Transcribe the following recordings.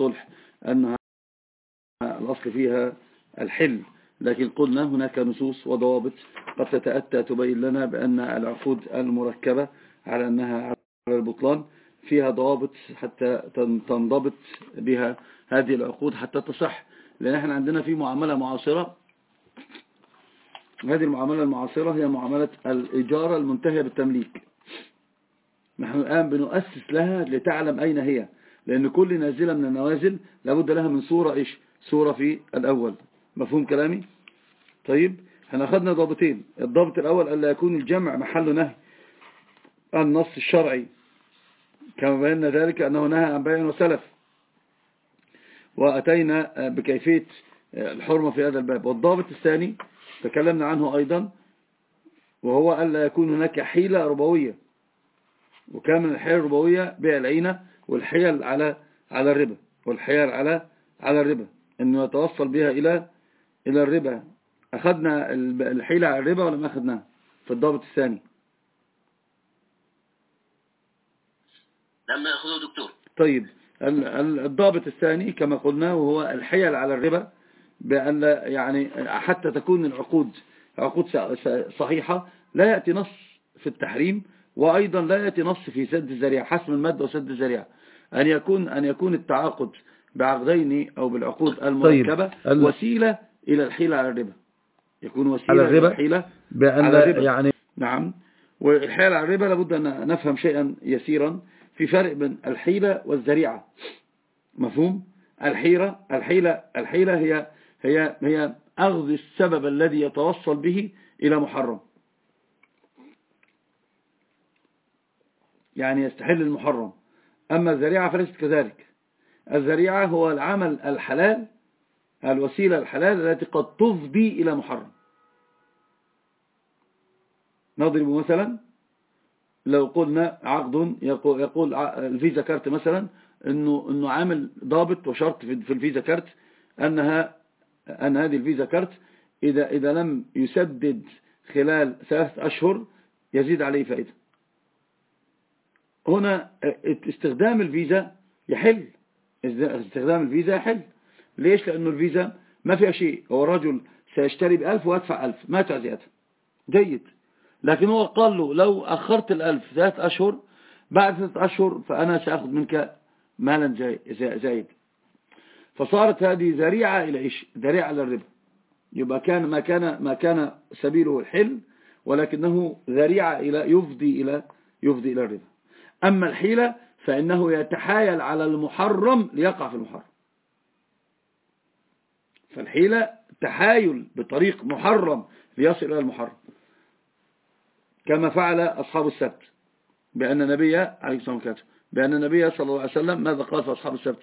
والصلح أنها الأصل فيها الحل. لكن قلنا هناك نصوص وضوابط قد تتأتى تبين لنا بأن العقود المركبة على أنها على البطلان فيها ضوابط حتى تنضبط بها هذه العقود حتى تصح. لأن إحنا عندنا في معاملة معاصرة هذه المعاملة المعاصرة هي معاملة الإجارة المنتهية بالتمليك. نحن الآن بنؤسس لها لتعلم أين هي. لأن كل نازلة من النوازل لابد لها من صورة إيش؟ صورة في الأول. مفهوم كلامي؟ طيب إحنا أخذنا ضابطين. الضابط الأول ألا يكون الجمع محل نهي. النص الشرعي. كما بينا ذلك أنه نهى عن بيع وسلف. وأتينا بكيفية الحرمة في هذا الباب. والضابط الثاني تكلمنا عنه أيضا وهو ألا يكون هناك حيلة ربوية. وكان من الحيل الربوية بيع العينة والحيل على على الربا والحيل على على الربا إنه يتوصل بها إلى إلى الربا. أخذنا الحيلة على الربا ولا ما اخذناها في الضابط الثاني. لم ناخذه دكتور. طيب الضابط الثاني كما قلنا وهو الحيل على الربا بأن يعني حتى تكون العقود عقود صحيحة لا يأتي نص في التحريم وأيضا لا يأتي نص في سد الزريعة حسم المادة وسد الزريعة أن يكون أن يكون التعاقد بعقدين أو بالعقود طيب، المركبة طيب. وسيلة إلى الحيلة على الربا. يكون وسيلة على الربا؟ الحيلة بأن على الربا. يعني نعم. والحيلة على الربا لابد أن نفهم شيئا يسيرا في فرق بين الحيلة والزريعة مفهوم؟ الحيرة الحيلة الحيلة هي هي هي أخذ السبب الذي يتوصل به إلى محرم. يعني يستحل المحرم. أما الذريعة فليست كذلك. الذريعة هو العمل الحلال الوسيلة الحلال التي قد تفضي إلى محرم. نضرب مثلا لو قلنا عقد يقول, ال Visa card مثلا إنه إنه عامل ضابط وشرط في ال Visa card أنها أن هذه ال Visa card إذا إذا لم يسدد خلال ثلاث أشهر يزيد عليه فائدة. هنا استخدام الفيزا يحل. استخدام الفيزا يحل. ليش؟ لأنه الفيزا ما فيها شيء. هو الرجل سيشتري بألف ويدفع ألف. ما تعزيته جيد. لكن هو قال له لو أخرت الألف ثلاث أشهر بعد ثلاث أشهر فأنا سأخذ منك مالا زايد. فصارت هذه ذريعة إلى إيش؟ ذريعة للربا يبقى كان ما كان ما كان سبيله الحل ولكنه ذريعة إلى يفضي إلى يفضي إلى الربا أما الحيلة فإنه يتحايل على المحرم ليقع في المحرم. فالحيلة تحايل بطريق محرم ليصل إلى المحرم. كما فعل أصحاب السبت بأن النبي عليه الصلاة والسلام بأن النبي صلى الله عليه وسلم ماذا قال في أصحاب السبت؟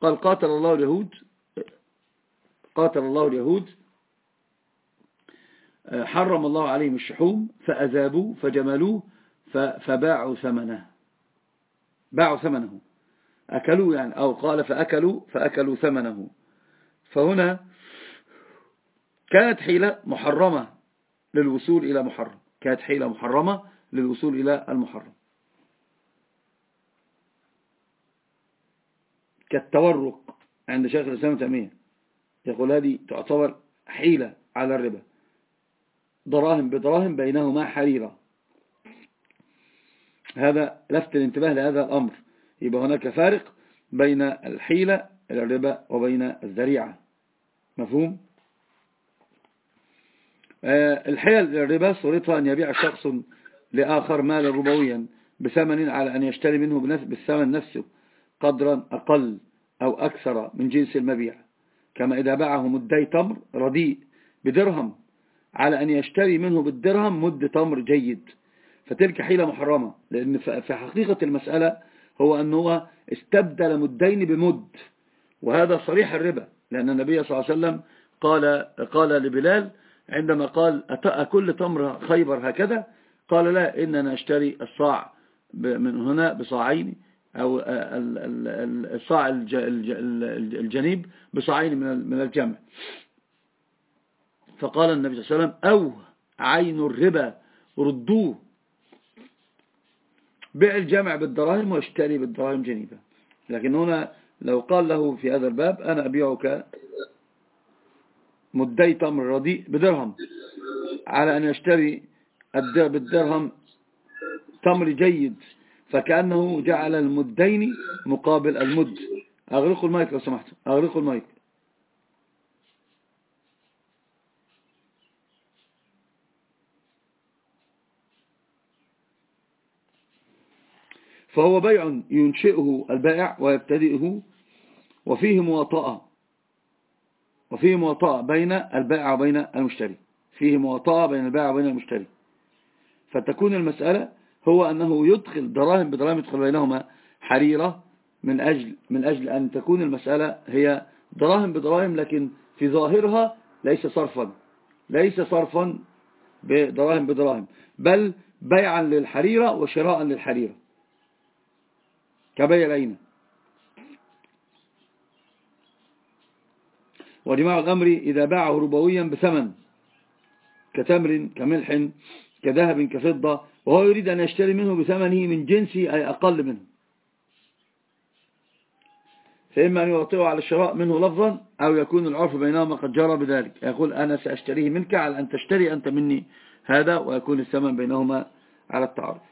قال قاتل الله اليهود قاتل الله اليهود حرم الله عليهم الشحوم فأذابوه فجملوه فباعوا ثمنه. باعوا ثمنه. أكلوا يعني أو قال فأكلوا فأكلوا ثمنه. فهنا كانت حيلة محرمة للوصول إلى محرم. كانت حيلة محرمة للوصول إلى المحرم. كالتورق عند شيخ الإسلام تأمين يقول هذه تعتبر حيلة على الربا. دراهم بدراهم بينهما حريرة. هذا لفت الانتباه لهذا الأمر. يبقى هناك فارق بين الحيلة الربا وبين الذريعة. مفهوم؟ آه، الحيل الربا صورتها أن يبيع شخص لآخر مالا ربويا بثمن على أن يشتري منه بالثمن نفسه قدرا أقل أو أكثر من جنس المبيع. كما إذا باعه مدي تمر رديء بدرهم على أن يشتري منه بالدرهم مد تمر جيد. فتلك حيلة محرمة لأن في حقيقة المسألة هو أنه استبدل مدين بمد وهذا صريح الربا لأن النبي صلى الله عليه وسلم قال, قال لبلال عندما قال أكل تمر خيبر هكذا؟ قال لا إننا نشتري الصاع من هنا بصاعين أو الصاع الجنيب بصاعين من الجمع. فقال النبي صلى الله عليه وسلم أو عين الربا ردوه. بيع الجمع بالدراهم واشتري بالدراهم جنيبة. لكن هنا لو قال له في هذا الباب أنا أبيعك مدي تمر رديء بدرهم. على أن يشتري بالدرهم تمر جيد. فكأنه جعل المدين مقابل المد. أغلقوا المايك لو سمحت. أغلقوا المايك. فهو بيع ينشئه البائع ويبتدئه وفيه مواطأة وفيه مواطأة بين البائع وبين المشتري. فيه مواطأة بين البائع وبين المشتري. فتكون المسألة هو أنه يدخل دراهم بدراهم يدخل بينهما حريرة من أجل, من أجل أن تكون المسألة هي دراهم بدراهم لكن في ظاهرها ليس صرفا ليس صرفا بدراهم بدراهم بل بيعا للحريرة وشراء للحريرة. كبيع العين وجماع الأمر إذا باعه ربويا بثمن كتمر كملح كذهب كفضة وهو يريد أن يشتري منه بثمنه من جنسه أي أقل منه. فإما أن يوطئه على الشراء منه لفظا أو يكون العرف بينهما قد جرى بذلك. يقول أنا سأشتريه منك على أن تشتري أنت مني هذا ويكون الثمن بينهما على التعارف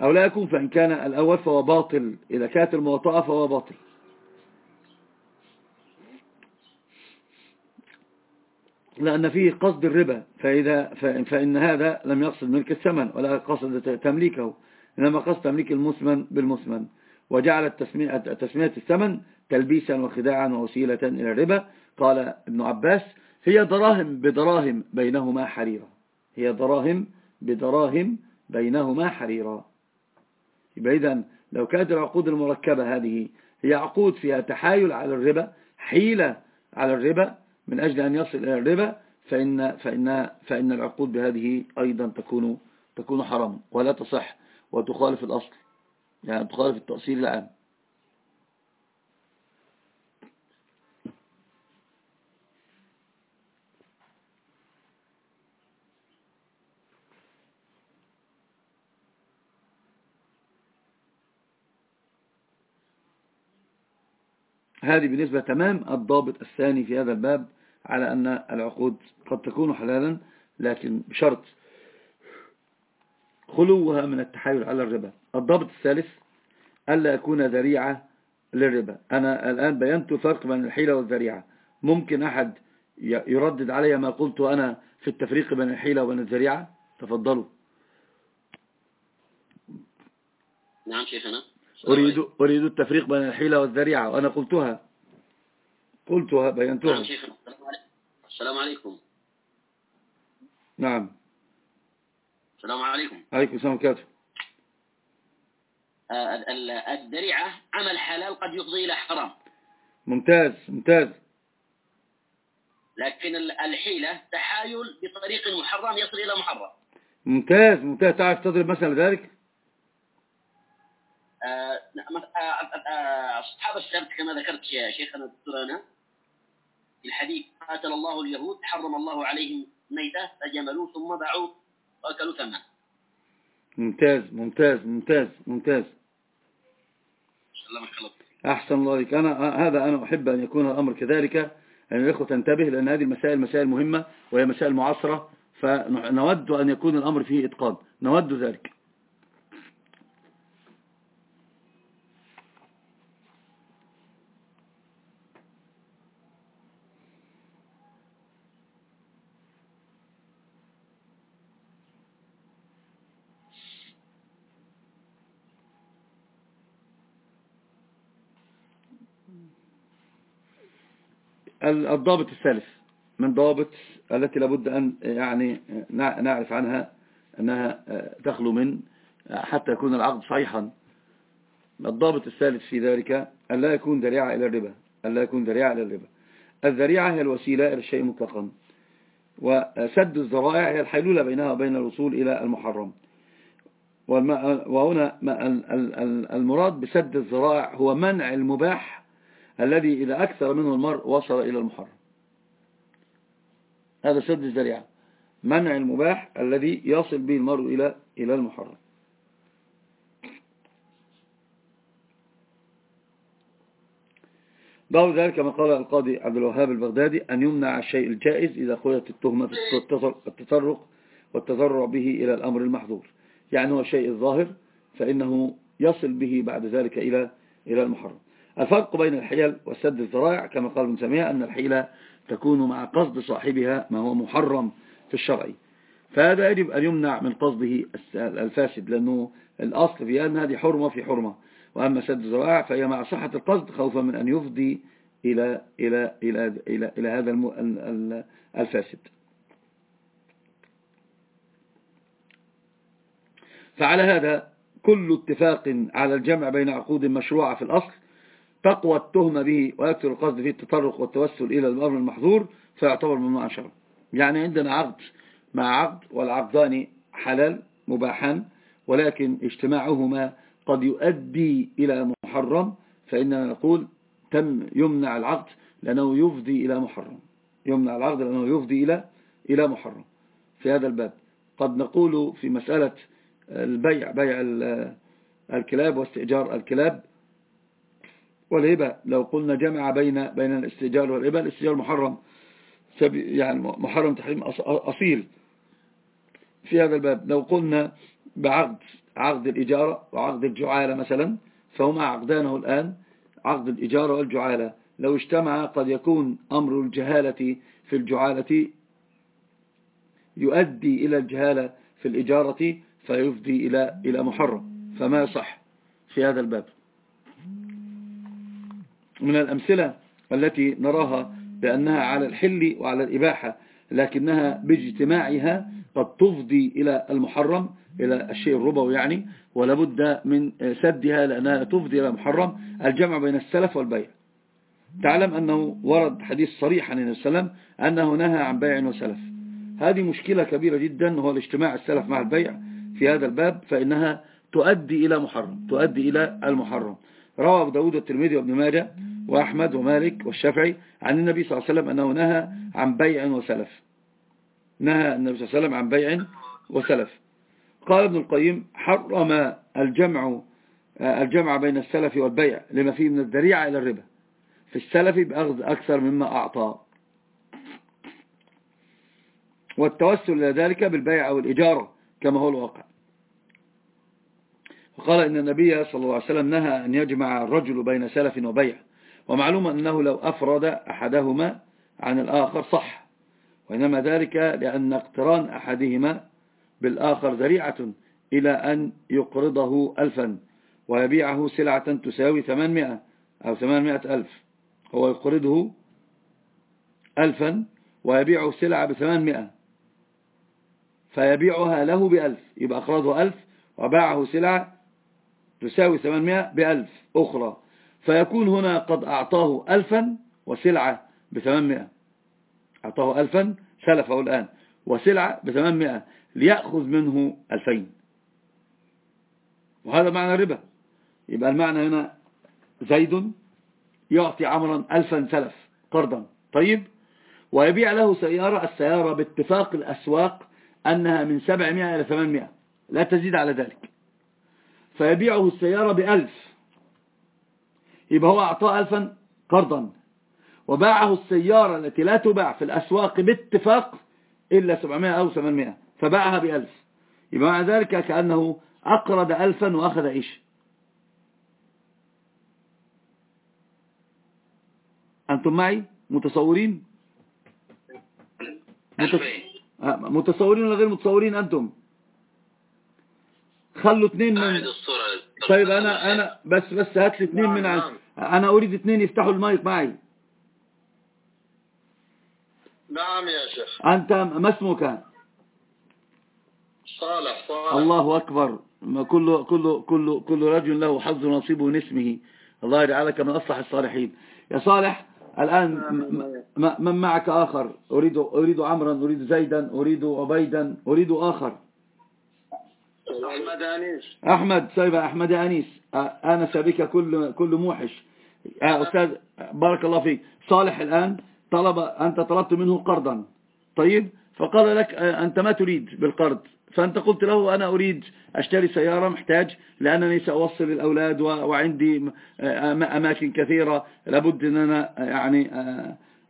أو لا يكون فإن كان الأول فهو باطل إذا كانت المواطأة فهو باطل. لأن فيه قصد الربا فإذا فإن هذا لم يقصد ملك الثمن ولا قصد تمليكه إنما قصد تمليك المثمن بالمثمن وجعل تسمية الثمن تلبيسا وخداعا ووسيلة إلى الربا. قال ابن عباس هي دراهم بدراهم بينهما حريرة. هي دراهم بدراهم بينهما حريرة. يبقى إذن لو كانت العقود المركبة هذه هي عقود فيها تحايل على الربا حيلة على الربا من أجل أن يصل إلى الربا فإن, فإن, فإن العقود بهذه أيضا تكون تكون حرام ولا تصح وتخالف الأصل يعني تخالف التأصيل العام. هذه بالنسبة تمام الضابط الثاني في هذا الباب على أن العقود قد تكون حلالا لكن بشرط خلوها من التحايل على الربا. الضابط الثالث ألا يكون ذريعة للربا. أنا الآن بينت الفرق بين الحيلة والذريعة. ممكن أحد يردد علي ما قلت أنا في التفريق بين الحيلة وبين الذريعة؟ تفضلوا. نعم شيخنا. أريد, أريد التفريق بين الحيلة والذريعة وأنا قلتها. قلتها بينتها نعم السلام عليكم. نعم. السلام عليكم. عليكم السلام عليكم آه، الذريعة عمل حلال قد يفضي إلى حرام. ممتاز ممتاز. لكن الحيلة تحايل بطريق محرم يصل إلى محرم. ممتاز ممتاز. تعرف تضرب مثلا ذلك؟ أصحاب السبت كما ذكرت يا شيخنا في الحديث قاتل الله اليهود حرم الله عليهم ميتة فجملوه ثم باعوه وأكلوا ثمنه. ممتاز ممتاز ممتاز ممتاز. أحسن الله لك أنا هذا أنا أحب أن يكون الأمر كذلك أن الأخوة تنتبه لأن هذه المسائل مسائل مهمة وهي مسائل معاصرة فنود أن يكون الأمر فيه إتقان. نود ذلك. الضابط الثالث من ضابط التي لابد أن يعني نعرف عنها أنها تخلو من حتى يكون العقد صحيحا. الضابط الثالث في ذلك أن لا يكون ذريعة إلى الربا أن لا يكون ذريعة إلى الربا. الذريعة هي الوسيلة إلى الشيء مطلقا. وسد الذرائع هي الحيلولة بينها وبين الوصول إلى المحرم. وهنا المراد بسد الذرائع هو منع المباح الذي إذا أكثر منه المرء وصل إلى المحرم. هذا سد الذريعة. منع المباح الذي يصل به المرء إلى إلى المحرم. بعد ذلك ما قال القاضي عبد الوهاب البغدادي أن يمنع الشيء الجائز إذا قلت التهمة التطرق والتذرع به إلى الأمر المحظور. يعني هو الشيء الظاهر فإنه يصل به بعد ذلك إلى إلى المحرم. الفرق بين الحيل والسد الذرائع كما قال ابن سمية أن الحيلة تكون مع قصد صاحبها ما هو محرم في الشرع. فهذا يجب أن يمنع من قصده الفاسد لأنه الأصل في أن هذه حرمة في حرمة. وأما سد الذرائع فهي مع صحة القصد خوفا من أن يفضي إلى, إلى, إلى, إلى, إلى هذا الفاسد. فعلى هذا كل اتفاق على الجمع بين عقود مشروعة في الأصل تقوى التهمة به ويكثر القصد فيه التطرق والتوسل إلى الأمر المحظور فيعتبر ممنوعا شرعا يعني عندنا عقد مع عقد والعقدان حلال مباحان ولكن اجتماعهما قد يؤدي إلى محرم فإننا نقول تم يمنع العقد لأنه يفضي إلى محرم. يمنع العقد لأنه يفضي إلى إلى محرم. في هذا الباب قد نقول في مسألة البيع بيع الكلاب واستئجار الكلاب والهبة. لو قلنا جمع بين بين الاستئجار والهبة الاستئجار محرم. يعني محرم تحريم أصيل. في هذا الباب. لو قلنا بعقد عقد الإجارة وعقد الجعالة مثلا فهما عقدانه الآن عقد الإجارة والجعالة. لو اجتمع قد يكون أمر الجهالة في الجعالة يؤدي إلى الجهالة في الإجارة فيفضي إلى إلى محرم. فما صح في هذا الباب. من الأمثلة التي نراها بأنها على الحل وعلى الإباحة لكنها باجتماعها قد تفضي إلى المحرم إلى الشيء الربوي يعني ولابد من سدها لأنها تفضي إلى المحرم. الجمع بين السلف والبيع. تعلم أنه ورد حديث صريح عن وسلم أنه نهى عن بيع وسلف. هذه مشكلة كبيرة جدا هو الاجتماع السلف مع البيع في هذا الباب فإنها تؤدي إلى محرم تؤدي إلى المحرم. روى أبو داود والترمذي وابن ماجه وأحمد ومالك والشافعي عن النبي صلى الله عليه وسلم أنه نهى عن بيع وسلف. نهى النبي صلى الله عليه وسلم عن بيع وسلف. قال ابن القيم حرم الجمع الجمع بين السلف والبيع لما فيه من الذريعة إلى الربا. في السلف بأخذ أكثر مما أعطى. والتوسل إلى ذلك بالبيع أو الإجارة كما هو الواقع. وقال إن النبي صلى الله عليه وسلم نهى أن يجمع الرجل بين سلف وبيع. ومعلوم أنه لو أفرد أحدهما عن الآخر صح. وإنما ذلك لأن اقتران أحدهما بالآخر ذريعة إلى أن يقرضه ألفا ويبيعه سلعة تساوي ثمانمائة أو ثمانمائة ألف. هو يقرضه ألفا ويبيعه سلعة بثمانمائة. فيبيعها له بألف يبقى أقرضه ألف وباعه سلعة تساوي ثمانمائة بألف أخرى. فيكون هنا قد أعطاه ألفا وسلعة بثمانمائة. أعطاه ألفا سلفه الآن. وسلعة بثمانمائة. ليأخذ منه ألفين. وهذا معنى الربا. يبقى المعنى هنا زيد يعطي عمرا ألفا سلف قرضا. طيب؟ ويبيع له سيارة السيارة باتفاق الأسواق أنها من 700 إلى 800 لا تزيد على ذلك. فيبيعه السيارة بألف. يبقى هو أعطاه ألفا قرضا. وباعه السيارة التي لا تباع في الأسواق باتفاق إلا 700 أو 800 فباعها بألف. يبقى مع ذلك كأنه أقرض ألفا وأخذ إيش أنتم معي؟ متصورين؟ متصورين ولا غير متصورين أنتم؟ خلوا اثنين من طيب أنا أنا بس بس هات لي اثنين من عن... أنا أريد اثنين يفتحوا المايك معي. نعم يا شيخ. أنت ما اسمك صالح صالح. الله أكبر. كل كل كل كل رجل له حظ ونصيب من اسمه. الله يجعلك من أصلح الصالحين. يا صالح الآن من معك آخر؟ أريد أريد عمرا أريد زيدا أريد عبيدا أريد آخر. أحمد أنيس أحمد سيبا أحمد أنيس أنس بك كل كل موحش. أستاذ بارك الله فيك. صالح الآن طلب أنت طلبت منه قرضا. طيب؟ فقال لك أنت ما تريد بالقرض. فأنت قلت له أنا أريد أشتري سيارة محتاج لأنني سأوصل الأولاد وعندي أماكن كثيرة. لابد أن أنا يعني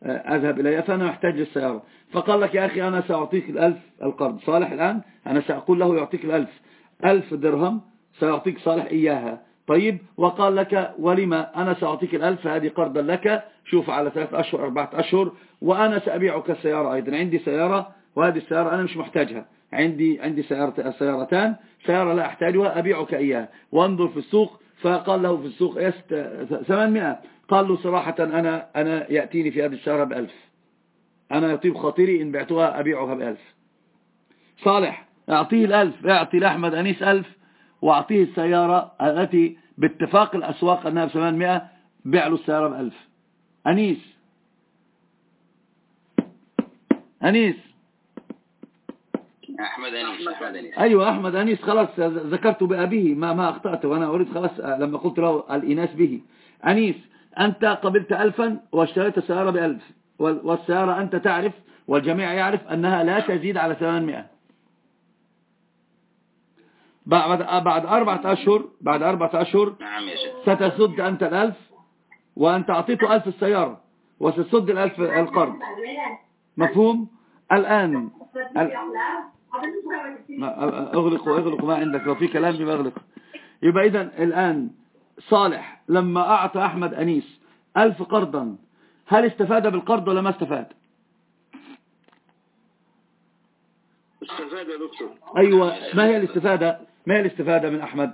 أذهب إليها فأنا محتاج للسيارة. فقال لك يا أخي أنا سأعطيك الألف القرض. صالح الآن أنا سأقول له يعطيك الألف. ألف درهم سيعطيك صالح إياها. طيب وقال لك ولما أنا سأعطيك الألف هذه قرضا لك؟ شوف على ثلاث أشهر أربعة أشهر وأنا سأبيعك السيارة أيضا. عندي سيارة وهذه السيارة أنا مش محتاجها. عندي عندي سيارة سيارتان. سيارة لا أحتاجها أبيعك إياها. وانظر في السوق. فقال له في السوق 800 قال له صراحة أنا أنا يأتيني في هذه السيارة بألف. أنا يطيب خاطري إن بعتها أبيعها بألف. صالح أعطيه الألف أعطي لأحمد أنيس ألف وأعطيه السيارة التي باتفاق الأسواق أنها بثمانمائة بيع له السيارة بألف أنيس. أنيس. أحمد أنيس أحمد أنيس. أيوة أحمد أنيس خلاص ذكرت بأبيه ما ما أخطأت وأنا أريد خلاص لما قلت له الإناس به. أنيس أنت قبلت ألفا واشتريت السيارة بألف. والسيارة أنت تعرف والجميع يعرف أنها لا تزيد على 800 بعد بعد أربعة أشهر بعد أربعة أشهر نعم يا شيخ. ستسد أنت الألف وأنت أعطيته ألف السيارة وستسد الألف القرض. مفهوم؟ الآن اغلقوا اغلقوا ما عندك لو في كلام يبقى أغلق. يبقى إذن الآن صالح لما أعطى أحمد أنيس ألف قرضا هل استفاد بالقرض ولا ما استفاد؟ استفاد يا دكتور؟ أيوة ما هي الاستفادة؟ ما هي الاستفادة من أحمد؟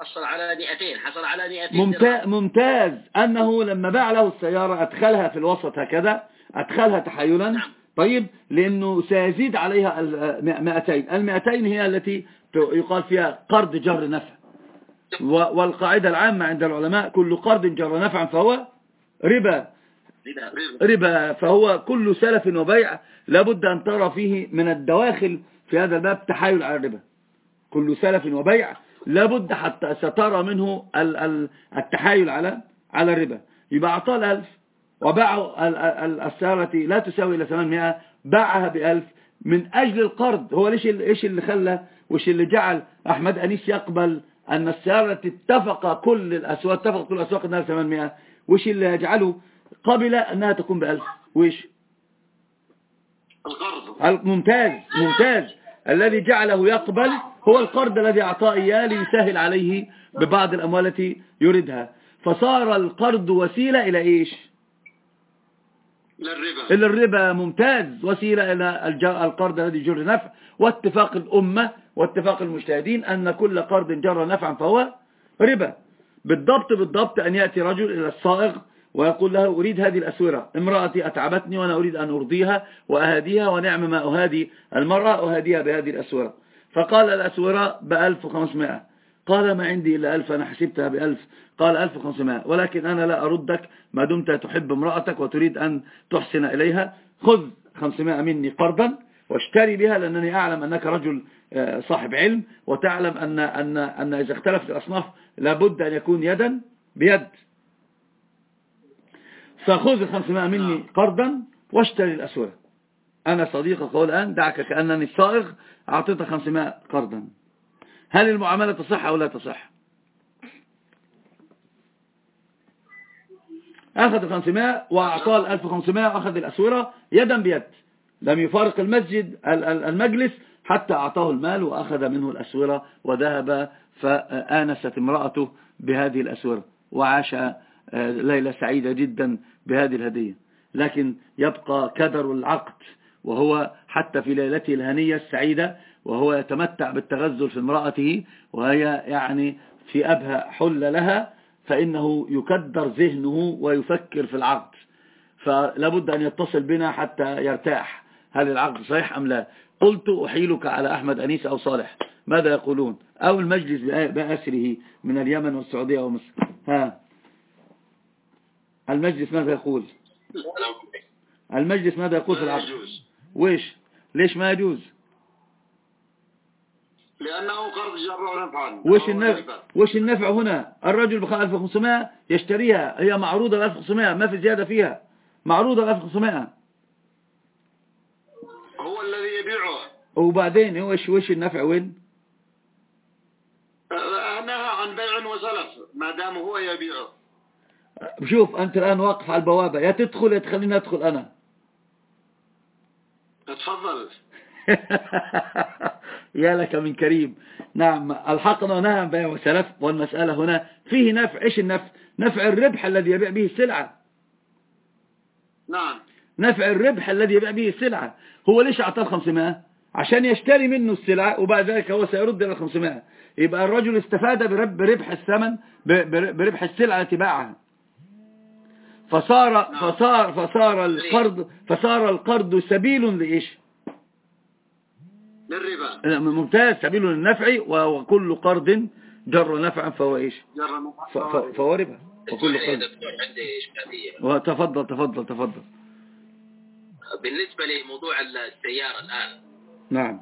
حصل على 200 حصل على 200 ممتاز, ممتاز. أنه لما باع له السيارة أدخلها في الوسط هكذا أدخلها تحيلا نعم. طيب لأنه سيزيد عليها المئتين المئتين هي التي يقال فيها قرض جر نفع. والقاعدة العامة عند العلماء كل قرض جر نفعا فهو ربا. ربا فهو كل سلف وبيع لابد أن ترى فيه من الدواخل في هذا الباب تحايل على الربا. كل سلف وبيع لابد حتى سترى منه التحايل على على الربا. يبقى أعطاه الألف وباعوا السيارة لا تساوي إلا 800 باعها بألف من أجل القرض. هو ليش إيش اللي خلى وش اللي جعل أحمد أنيس يقبل أن السيارة اتفق كل الأسواق اتفق كل الأسواق أنها 800 وش اللي يجعله قبل أنها تكون بألف. وش القرض. ممتاز ممتاز. الذي جعله يقبل هو القرض الذي أعطاه إياه ليسهل عليه ببعض الأموال التي يريدها. فصار القرض وسيلة إلى إيش؟ للربا. إلى الربا. ممتاز. وسيلة إلى القرض الذي جر نفع. واتفاق الأمة واتفاق المجتهدين أن كل قرض جر نفعا فهو ربا. بالضبط بالضبط أن يأتي رجل إلى الصائغ ويقول له أريد هذه الأسورة. امرأتي أتعبتني وأنا أريد أن أرضيها وأهديها ونعم ما أهادي المرأة أهديها بهذه الأسورة. فقال الأسورة بألف وخمسمائة. قال ما عندي إلا ألف أنا حسبتها بألف. قال ألف وخمسمائة. ولكن أنا لا أردك ما دمت تحب امرأتك وتريد أن تحسن إليها. خذ خمسمائة مني قرضا واشتري بها لأنني أعلم أنك رجل آه، صاحب علم وتعلم أن, أن, أن إذا اختلفت الأصناف لابد أن يكون يدا بيد. فخذ الخمسمائة مني قرضا واشتري الأسورة. أنا صديقك الآن دعك كأنني الصائغ أعطيتك خمسمائة قرضا هل المعاملة تصح أو لا تصح؟ أخذ الخمسمائة وأعطاه الألف وخمسمائة وأخذ الأسورة يدا بيد. لم يفارق المسجد المجلس حتى أعطاه المال وأخذ منه الأسورة وذهب فآنست امرأته بهذه الأسورة. وعاش آه، ليلة سعيدة جدا بهذه الهدية. لكن يبقى كدر العقد وهو حتى في ليلته الهنية السعيدة وهو يتمتع بالتغزل في امرأته وهي يعني في أبهى حل لها فإنه يكدر ذهنه ويفكر في العقد. فلابد أن يتصل بنا حتى يرتاح. هل العقد صحيح أم لا؟ قلت أحيلك على أحمد أنيس أو صالح. ماذا يقولون؟ أو المجلس بأسره من اليمن والسعودية ومصر. ها. المجلس ماذا يقول؟ المجلس ماذا يقول في العقد ويش؟ ليش ما يجوز؟ لأنه قرض جر نفعا وش النفع؟ وش النفع هنا؟ الرجل ب 1500 يشتريها. هي معروضة ب 1500 ما في زيادة فيها. معروضة ب 1500 هو الذي وبعدين وش وش النفع؟ وين؟ نهى عن بيع وسلف ما دام هو يبيعه. شوف أنت الآن واقف على البوابة. يا تدخل يا تخليني أدخل أنا. تفضل. يا لك من كريم. نعم الحقنا عن بيع وسلف والمسألة هنا فيه نفع. إيش النفع؟ نفع الربح الذي يبيع به السلعة. نعم. نفع الربح الذي يبيع به السلعة. هو ليش أعطاه 500 عشان يشتري منه السلعة وبعد ذلك هو سيرد إلى 500 يبقى الرجل استفاد بربح الثمن بربح السلعة التي باعها فصار نعم. فصار فصار القرض فصار القرض سبيل لإيش؟ للربا. ممتاز سبيل للنفع وكل قرض جر نفعا فهو إيش؟ فهو ربا وكل يا قرض. وتفضل تفضل تفضل. بالنسبة لموضوع السيارة الآن نعم.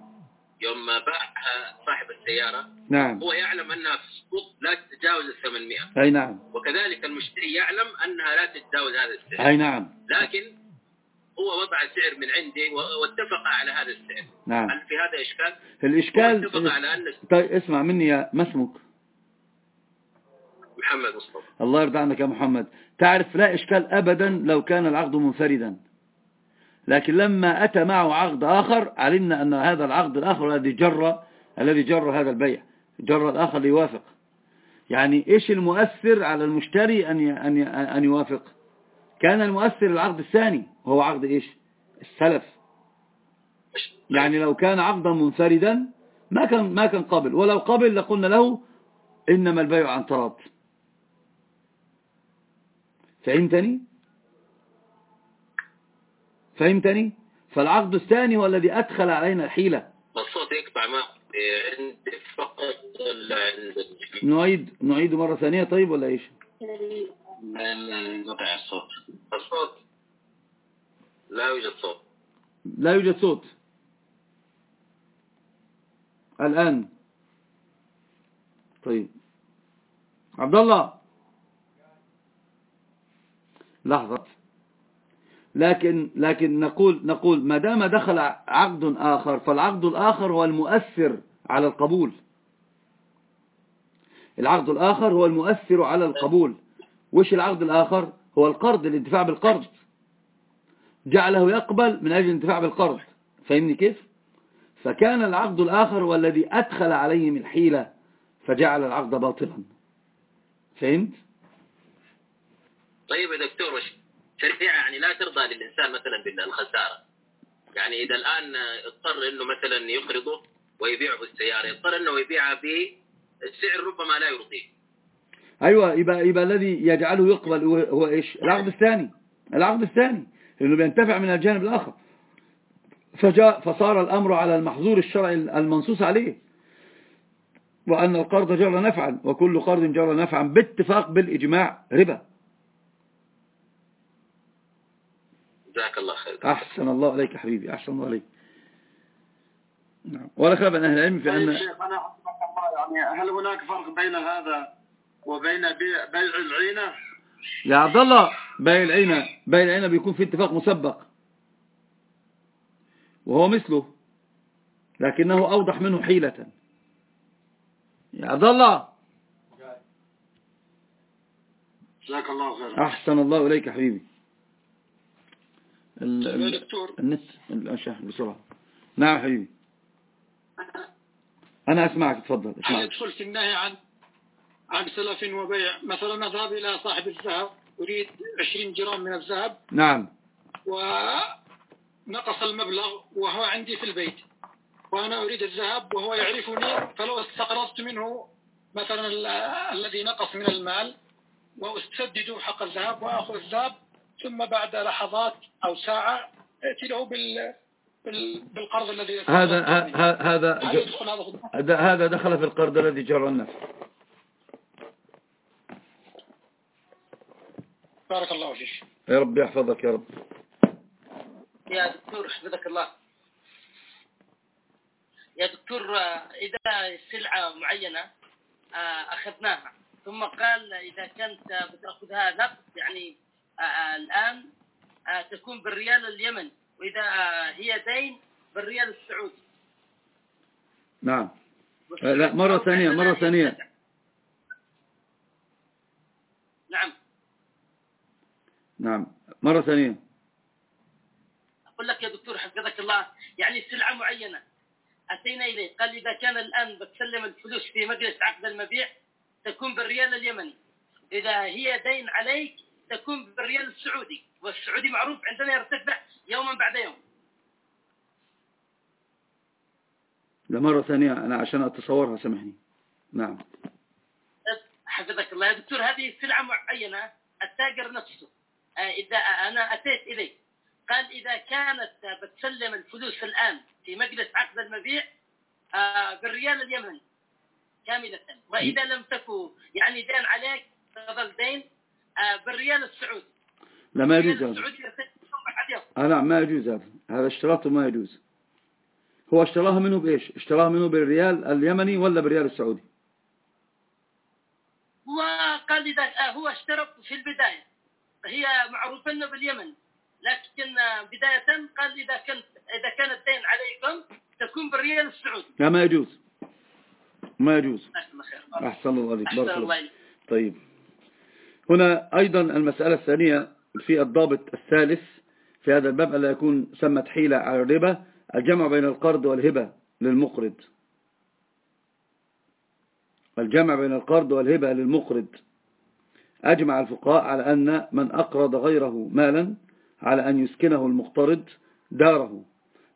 يوم باعها صاحب السيارة نعم. هو يعلم أنها في السوق لا تتجاوز ال 800 أي نعم. وكذلك المشتري يعلم أنها لا تتجاوز هذا السعر. أي نعم. لكن هو وضع سعر من عنده واتفق على هذا السعر. نعم. هل في هذا إشكال؟ الإشكال واتفق على أن طيب اسمع مني يا ما اسمك؟ محمد مصطفى. الله يرضى عنك يا محمد. تعرف لا إشكال أبدا لو كان العقد منفردا. لكن لما أتى معه عقد آخر علمنا أن هذا العقد الآخر الذي جر الذي جر هذا البيع جر الآخر ليوافق. يعني إيش المؤثر على المشتري أن أن أن يوافق؟ كان المؤثر العقد الثاني وهو عقد إيش؟ السلف. يعني لو كان عقدا منفردا ما كان ما كان قبل. ولو قبل لقلنا له إنما البيع عن تراض فهمتني؟ فهمتني؟ فالعقد الثاني هو الذي أدخل علينا الحيلة. يقطع ما فقط نعيد نعيد مرة ثانية طيب ولا الصوت. الصوت. لا يوجد صوت. لا يوجد صوت. الآن. طيب. عبد الله. لحظة. لكن لكن نقول نقول ما دام دخل عقد آخر فالعقد الآخر هو المؤثر على القبول. العقد الآخر هو المؤثر على القبول. وش العقد الآخر؟ هو القرض الانتفاع بالقرض. جعله يقبل من أجل الانتفاع بالقرض. فهمني كيف؟ فكان العقد الآخر هو الذي أدخل عليهم الحيلة فجعل العقد باطلا. فهمت؟ طيب يا دكتور وش شريعة يعني لا ترضى للإنسان مثلا بالخسارة. يعني إذا الآن اضطر إنه مثلا يقرضه ويبيعه السيارة يضطر إنه يبيعها بسعر ربما لا يرضيه. أيوة يبقى, يبقى الذي يجعله يقبل هو- إيش؟ العقد الثاني. العقد الثاني لأنه بينتفع من الجانب الآخر. فجاء فصار الأمر على المحظور الشرعي المنصوص عليه. وأن القرض جر نفعا وكل قرض جر نفعا باتفاق بالإجماع ربا. جزاك الله خير. أحسن الله عليك حبيبي أحسن الله عليك. نعم. ولا خلاف أن أهل العلم في طيب أن شيخ أنا يعني هل هناك فرق بين هذا وبين بيع, بيع العينة؟ يا عبد الله بيع العينة بيع العينة بيكون في اتفاق مسبق. وهو مثله لكنه أوضح منه حيلة. يا عبد الله. جزاك الله خير. أحسن الله إليك حبيبي. ال- النت الأشياء بسرعة. نعم حبيبي. أنا أسمعك تفضل أسمعك. يدخل في النهي عن عن سلف وبيع؟ مثلا أذهب إلى صاحب الذهب. أريد 20 جرام من الذهب. نعم. ونقص المبلغ وهو عندي في البيت. وأنا أريد الذهب وهو يعرفني فلو استقرضت منه مثلا ال- الذي نقص من المال وأستسدد حق الذهب وأخذ الذهب ثم بعد لحظات أو ساعة أتي له بال بال- بالقرض الذي هذا هذا هذا؟ هذا هذا دخل في القرض الذي جرى النفس. بارك الله فيك. يا رب يحفظك يا رب. يا دكتور حفظك الله. يا دكتور إذا سلعة معينة آه، أخذناها ثم قال إذا كنت بتأخذها نقد يعني الآن آه، تكون بالريال اليمني وإذا آه، هي دين بالريال السعودي. نعم. لا مرة ثانية مرة ثانية. نعم. نعم. مرة ثانية. أقول لك يا دكتور حفظك الله يعني سلعة معينة. أتينا إليه قال إذا كان الآن بتسلم الفلوس في مجلس عقد المبيع تكون بالريال اليمني. إذا هي دين عليك تكون بالريال السعودي والسعودي معروف عندنا يرتفع يوما بعد يوم. لمرة ثانية أنا عشان أتصورها سامحني. نعم. حفظك الله. يا دكتور هذه سلعة معينة التاجر نفسه. آه، إذا أنا أتيت إليه. قال إذا كانت بتسلم الفلوس الآن في مجلس عقد المبيع آه، بالريال اليمني كاملة. وإذا لم تكن يعني دين عليك تظل دين بالريال السعودي. لا ما يجوز هذا. آه لا ما يجوز هذا. هذا اشتراطه ما يجوز. هو اشتراها منه بإيش؟ اشتراها منه بالريال اليمني ولا بالريال السعودي؟ وقال إذا آه، هو اشترط في البداية. هي معروفة أنه باليمن. لكن آه، بداية قال إذا كانت إذا كان الدين عليكم تكون بالريال السعودي. لا ما يجوز. ما يجوز. أحسن الله عليك. بارك الله. طيب. هنا أيضا المسألة الثانية في الضابط الثالث في هذا الباب ألا يكون سمت حيلة على الربا الجمع بين القرض والهبة للمقرض. الجمع بين القرض والهبة للمقرض. أجمع الفقهاء على أن من أقرض غيره مالا على أن يسكنه المقترض داره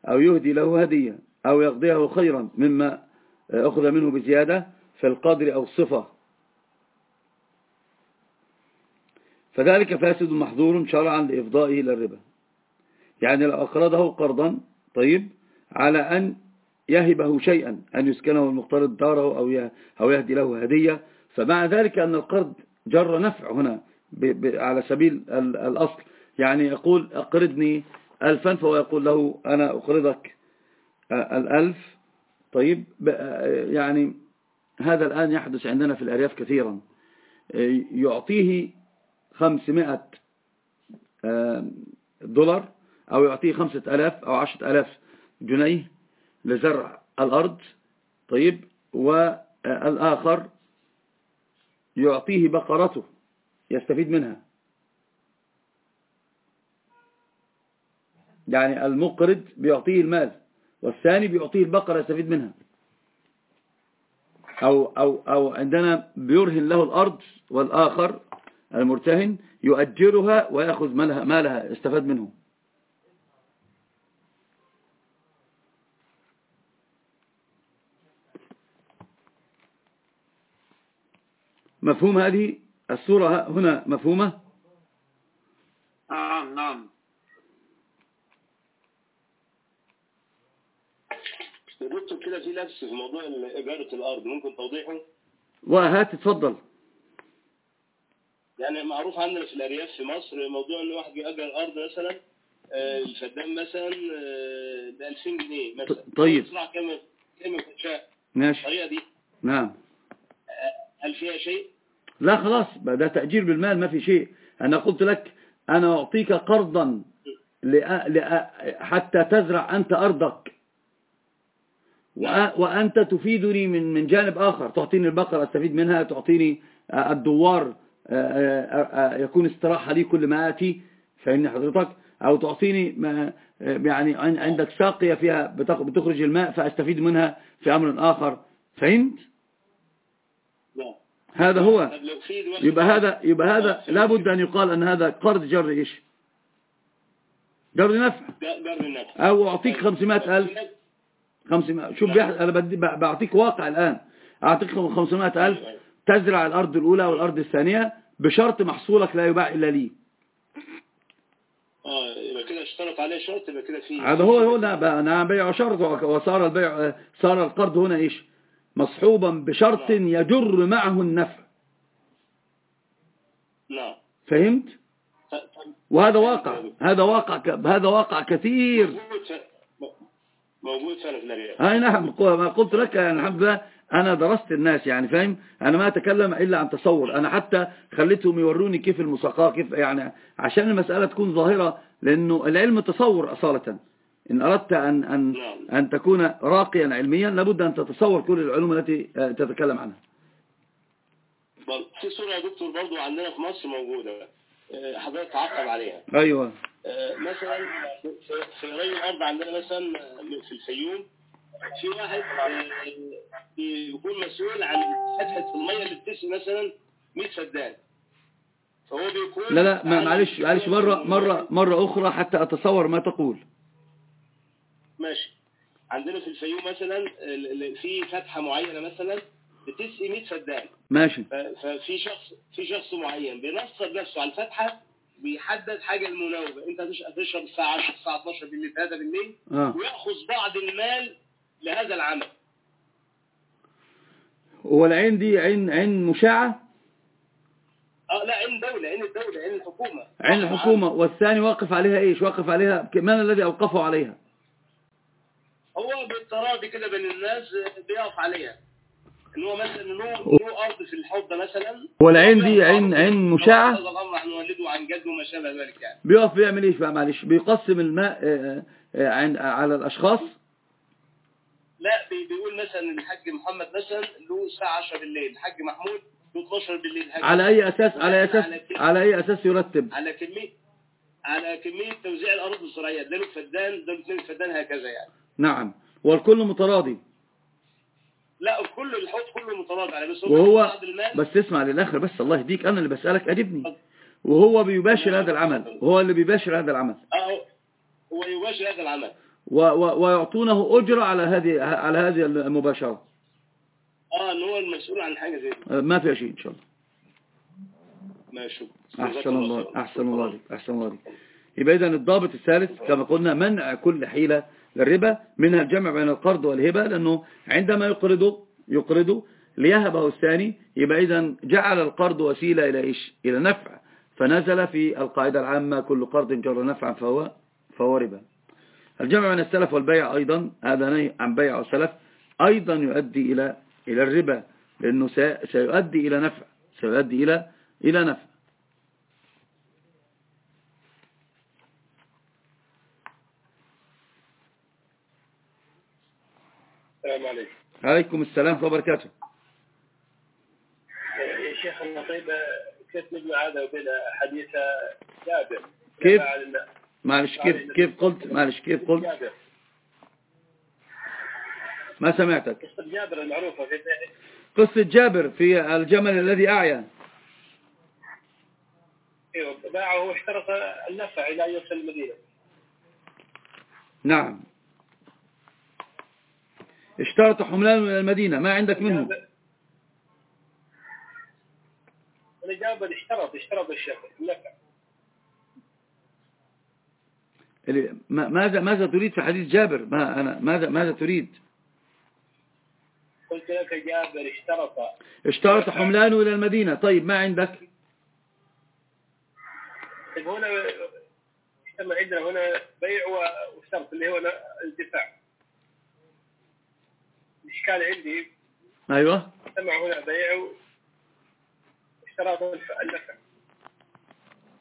أو يهدي له هدية أو يقضيه خيرا مما أخذ منه بزيادة في القدر أو الصفة. فذلك فاسد محظور شرعا لإفضائه إلى الربا. يعني لو أقرضه قرضا طيب على أن يهبه شيئا أن يسكنه المقترض داره أو أو يهدي له هدية. فمع ذلك أن القرض جر نفع هنا على سبيل ال- الأصل. يعني يقول أقرضني ألفا فهو يقول له أنا أقرضك الألف. طيب يعني هذا الآن يحدث عندنا في الأرياف كثيرا. يعطيه خمسمائة آه، دولار أو يعطيه خمسة ألاف أو عشرة ألاف جنيه لزرع الأرض طيب والآخر يعطيه بقرته يستفيد منها. يعني المقرض بيعطيه المال والثاني بيعطيه البقرة يستفيد منها. أو, أو, أو عندنا بيرهن له الأرض والآخر المرتهن يؤجرها ويأخذ مالها, مالها يستفاد منه. مفهوم هذه الصورة هنا مفهومة؟ نعم نعم. دكتور كده في لبس في موضوع إجارة الأرض. ممكن توضيحه؟ وهات تفضل يعني معروف عندنا في الأرياف في مصر موضوع إن واحد بيأجر أرض مثلا آه، الفدان مثلا ب 2000 جنيه مثلا. طيب. يطلع كام كام شاء ماشي. الطريقة دي. نعم. آه، هل فيها شيء؟ لا خلاص ده تأجير بالمال ما في شيء. أنا قلت لك أنا أعطيك قرضا لأ لأ حتى تزرع أنت أرضك. وأ- وأنت تفيدني من من جانب آخر. تعطيني البقرة أستفيد منها تعطيني آه، الدوار آه، آه، آه، يكون استراحة لي كل ما آتي فإن حضرتك أو تعطيني ما آه، يعني عن- عندك ساقية فيها بتخ- بتخرج الماء فأستفيد منها في أمر آخر. فهمت؟ لا هذا هو. يبقى هذا يبقى هذا آه، لابد أن يقال أن هذا قرض جر إيش؟ جر نفع. أو أعطيك 500 ألف. 500 شوف بيح... أنا بعطيك واقع الآن. أعطيك 500 ألف تزرع الأرض الأولى والأرض الثانية بشرط محصولك لا يباع إلا لي. آه يبقى كده اشترط عليه شرط يبقى كده في هذا هو هنا أنا بيع شرط وصار البيع صار القرض هنا إيش؟ مصحوبا بشرط يجر معه النفع. نعم. فهمت؟ وهذا واقع هذا واقع. هذا واقع كثير. موجود فعلا في هاي نعم قلت لك يعني الحمد لله أنا درست الناس يعني فاهم؟ أنا ما أتكلم إلا عن تصور. أنا حتى خليتهم يوروني كيف المساقات كيف يعني عشان المسألة تكون ظاهرة لأنه العلم تصور أصالة. إن أردت أن, أن, نعم. أن تكون راقيا علميا لابد أن تتصور كل العلوم التي آه، تتكلم عنها. بل- في صورة يا دكتور برضو عندنا في مصر موجودة. آه، حضرتك تعقب عليها. أيوة. آه، مثلا في- ري الأرض عندنا مثلا في الفيوم. في واحد بيكون مسؤول عن فتحة المية اللي بتسقي مثلا 100 فدان. فهو بيكون لا لا معلش معلش مرة, مرة, مرة أخرى حتى أتصور ما تقول. ماشي. عندنا في الفيوم مثلا في فتحة معينة مثلا بتسقي 100 فدان. ماشي. ففي شخص في شخص معين بينصب نفسه على الفتحة بيحدد حاجة المناوبة. أنت هتش- هتشرب الساعة 10 الساعة 12 بالليل 3 بالليل آه. ويأخذ بعض المال لهذا العمل. هو العين دي عين عين مشاعة؟ آه لا عين دولة عين الدولة عين الحكومة. عين الحكومة. والثاني واقف عليها إيش؟ واقف عليها من الذي أوقفه عليها؟ هو بالتراضي كده بين الناس بيقف عليها. إن هو مثلا له له أرض في الحوض مثلا. هو العين دي عين عين مشاعة؟ عن والده وعن جده وما شابه ذلك يعني. بيقف بيعمل إيش بقى؟ معلش بيقسم الماء آه، آه، عن- على الأشخاص؟ لا بي- بيقول مثلا الحاج محمد مثلا له الساعة 10 بالليل الحاج محمود له 12 بالليل على أي أساس؟ على أساس؟ على على أي أساس يرتب؟ على كمية على كمية توزيع الأرض الزراعية ده له فدان ده له فدان هكذا يعني. نعم. والكل متراضي؟ لا كل الحوض كله متراضي عليه بس هو وهو بس اسمع للآخر بس الله يهديك أنا اللي بسألك أجبني. وهو بيباشر هذا العمل وهو اللي بيباشر هذا العمل. أه هو- يباشر هذا العمل. ويعطونه أجرة على هذه على هذه المباشرة. آه إن هو المسؤول عن حاجة زي دي. آه، ما فيها شيء إن شاء الله. ماشي أحسن الله أحسن الله عليك أحسن الله عليك. يبقى إذا الضابط الثالث كما قلنا منع كل حيلة للربا منها الجمع بين القرض والهبة لأنه عندما يقرضه يقرضه ليهبه الثاني يبقى إذا جعل القرض وسيلة إلى إيش؟ إلى نفع. فنزل في القاعدة العامة كل قرض جر نفعا فهو فهو ربا. الجمع بين السلف والبيع أيضا هذا نهي عن بيع وسلف أيضا يؤدي إلى إلى الربا لأنه سي- سيؤدي إلى نفع سيؤدي إلى إلى نفع. السلام عليكم. عليكم السلام ورحمة الله وبركاته. يا شيخ طيب كيف نجمع هذا وبين حديث جابر؟ كيف؟ معلش كيف كيف قلت؟ معلش كيف قلت؟ ما سمعتك. قصة جابر المعروفة في قصة جابر في الجمل الذي أعيا. أيوه باعه واشترط النفع إلى أن يوصل المدينة. نعم. اشترط حملان من المدينة ما عندك منه؟ أنا جابر اشترط اشترط الشيخ النفع اللي- ما- ماذا ماذا تريد في حديث جابر؟ ما أنا ماذا ماذا تريد؟ قلت لك جابر اشترط. اشترط حملان إلى المدينة. طيب ما عندك؟ طيب هنا اجتمع عندنا هنا بيع وشرط اللي هو الدفاع. الإشكال عندي. أيوة. اجتمع هنا بيع واشتراط النفع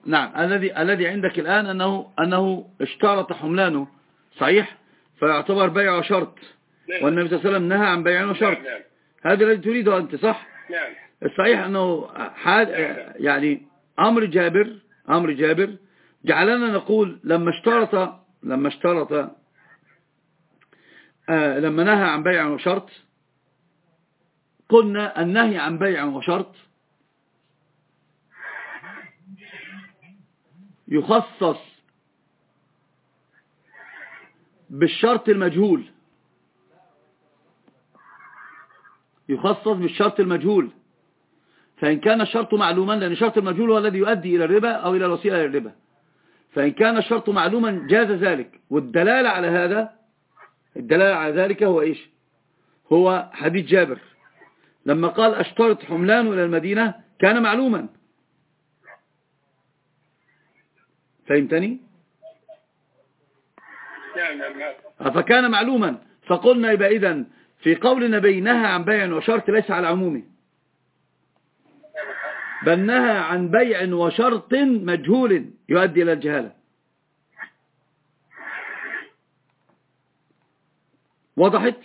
نعم. الذي الذي عندك الآن أنه أنه اشترط حملانه صحيح؟ فيعتبر بيع وشرط نعم. والنبي صلى الله عليه وسلم نهى عن بيع وشرط نعم. هذا الذي تريده أنت صح؟ نعم. الصحيح أنه حال يعني أمر جابر أمر جابر جعلنا نقول لما اشترط لما اشترط آه لما نهى عن بيع وشرط قلنا النهي عن بيع وشرط يخصص بالشرط المجهول. يخصص بالشرط المجهول. فإن كان الشرط معلوما لأن الشرط المجهول هو الذي يؤدي إلى الربا أو إلى الوسيلة للربا فإن كان الشرط معلوما جاز ذلك. والدلالة على هذا الدلالة على ذلك هو إيش؟ هو حديث جابر. لما قال أشترط حملان إلى المدينة كان معلوما. فهمتني نعم نعم نعم فكان معلوما؟ فقلنا يبقى إذن في قول النبي نهى عن بيع وشرط ليس على عمومه. بل نهى عن بيع وشرط مجهول يؤدي إلى الجهالة. وضحت؟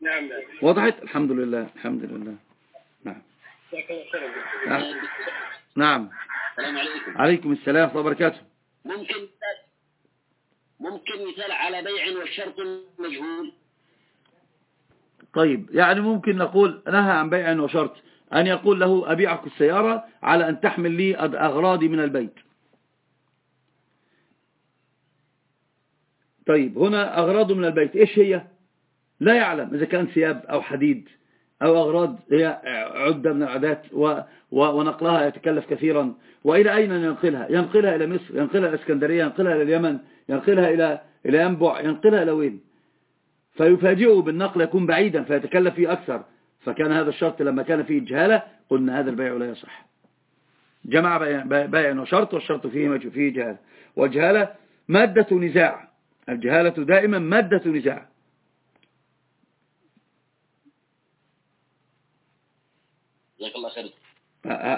نعم وضحت؟ الحمد لله الحمد لله. نعم, نعم. السلام عليكم. عليكم السلام ورحمة الله وبركاته. ممكن ممكن مثال على بيع والشرط مجهول؟ طيب يعني ممكن نقول نهى عن بيع وشرط أن يقول له أبيعك السيارة على أن تحمل لي أغراضي من البيت. طيب هنا أغراض من البيت إيش هي؟ لا يعلم إذا كان ثياب أو حديد. أو أغراض هي عدة من العادات ونقلها يتكلف كثيرا. وإلى أين ينقلها؟ ينقلها إلى مصر ينقلها إلى إسكندرية ينقلها إلى اليمن ينقلها إلى إلى ينبع ينقلها إلى وين؟ فيفاجئه بالنقل يكون بعيدا فيتكلف فيه أكثر. فكان هذا الشرط لما كان فيه جهالة قلنا هذا البيع لا يصح. جمع بيع وشرط والشرط فيه فيه جهالة. والجهالة مادة نزاع. الجهالة دائما مادة نزاع. جزاك الله خير.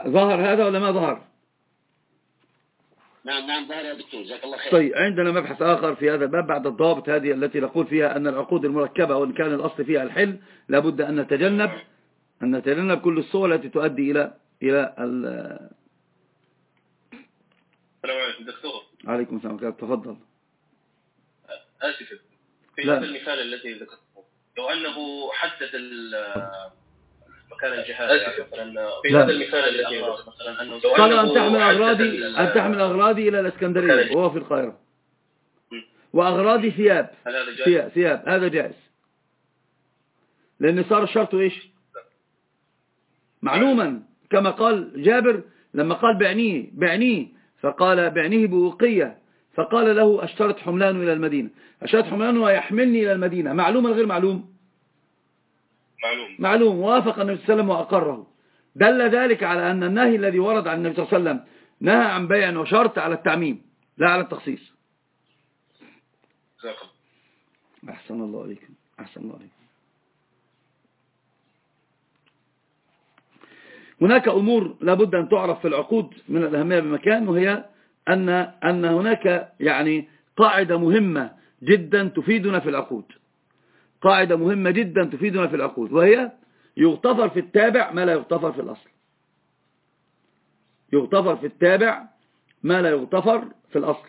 ظهر هذا ولا ما ظهر نعم نعم ظهر يا دكتور جزاك الله خير. طيب عندنا مبحث آخر في هذا الباب بعد الضوابط هذه التي نقول فيها أن العقود المركبة وإن كان الأصل فيها الحل لابد أن نتجنب أن نتجنب كل الصور التي تؤدي إلى إلى ال السلام عليكم دكتور. عليكم السلام تفضل. آسف. في هذا المثال الذي ذكرته لو أنه حدد مكان الجهاز يعني مثلا في هذا المثال الذي مثلا أنه قال أن تحمل أغراضي أن تحمل أغراضي إلى الإسكندرية وهو في القاهرة. وأغراضي ثياب. ثياب هذا جائز. لأن صار الشرط إيش؟ معلوما. كما قال جابر لما قال بعنيه بعنيه. فقال بعنيه بوقية. فقال له أشترط حملان إلى المدينة. أشترط حملان ويحملني إلى المدينة. معلوم غير معلوم؟ معلوم. معلوم. وافق النبي صلى الله عليه وسلم وأقره. دل ذلك على أن النهي الذي ورد عن النبي صلى الله عليه وسلم نهى عن بيع وشرط على التعميم لا على التخصيص. أحسن الله عليكم أحسن الله عليكم هناك أمور لابد أن تعرف في العقود من الأهمية بمكان وهي أن, أن هناك يعني قاعدة مهمة جدا تفيدنا في العقود. قاعدة مهمة جدا تفيدنا في العقود وهي يغتفر في التابع ما لا يغتفر في الأصل. يغتفر في التابع ما لا يغتفر في الأصل.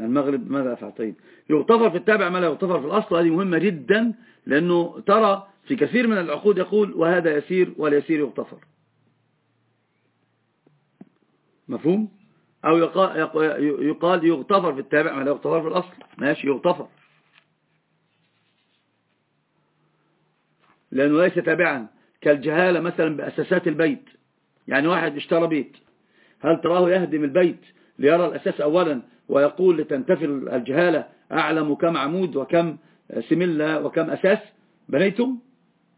المغرب ماذا أفعل؟ طيب. يغتفر في التابع ما لا يغتفر في الأصل وهذه مهمة جدا لأنه ترى في كثير من العقود يقول وهذا يسير واليسير يغتفر. مفهوم؟ أو يقال يغتفر في التابع ما لا يغتفر في الأصل. ماشي يغتفر. لأنه ليس تابعا. كالجهالة مثلا بأساسات البيت. يعني واحد اشترى بيت. هل تراه يهدم البيت ليرى الأساس أولا ويقول لتنتفي الجهالة أعلم كم عمود وكم سملة وكم أساس؟ بنيتم؟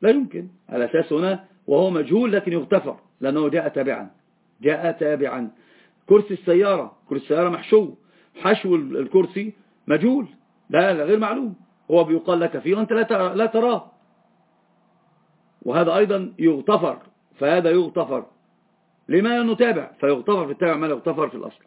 لا يمكن. على أساس هنا وهو مجهول لكن يغتفر لأنه جاء تابعا. جاء تابعا. كرسي السيارة كرسي السيارة محشو. حشو الكرسي مجهول. لا غير معلوم. هو بيقال لك فيه وانت لا تراه. وهذا أيضا يغتفر. فهذا يغتفر. لما نتابع؟ فيغتفر في التابع ما لا يغتفر في الأصل.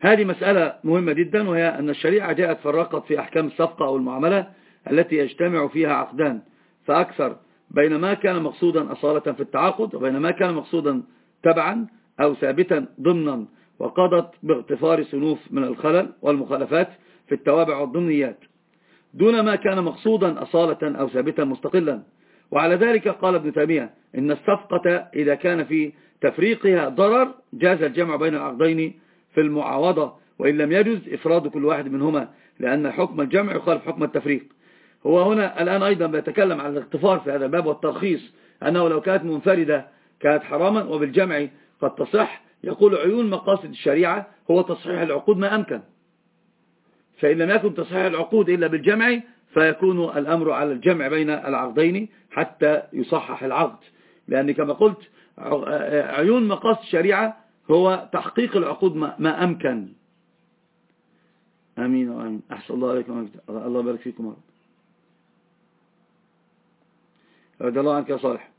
هذه مسألة مهمة جدا وهي أن الشريعة جاءت فرقت في أحكام الصفقة أو المعاملة التي يجتمع فيها عقدان. فأكثر بين ما كان مقصودا أصالة في التعاقد وبين ما كان مقصودا تبعا أو ثابتا ضمنا وقضت باغتفار سنوف من الخلل والمخالفات في التوابع والضمنيات دون ما كان مقصودا أصالة أو ثابتا مستقلا. وعلى ذلك قال ابن تيمية إن الصفقة إذا كان في تفريقها ضرر جاز الجمع بين العقدين في المعاوضة وإن لم يجز إفراد كل واحد منهما لأن حكم الجمع يخالف حكم التفريق. هو هنا الآن أيضا بيتكلم عن الاغتفار في هذا الباب والترخيص أنه لو كانت منفردة كانت حراما وبالجمع قد تصح. يقول عيون مقاصد الشريعة هو تصحيح العقود ما أمكن. فإن لم يكن تصحيح العقود إلا بالجمع فيكون الأمر على الجمع بين العقدين حتى يصحح العقد. لأن كما قلت عيون مقاصد الشريعة هو تحقيق العقود ما أمكن. أمين وأمين. أحسن الله عليكم الله يبارك فيكم. رضي الله عنك يا صالح.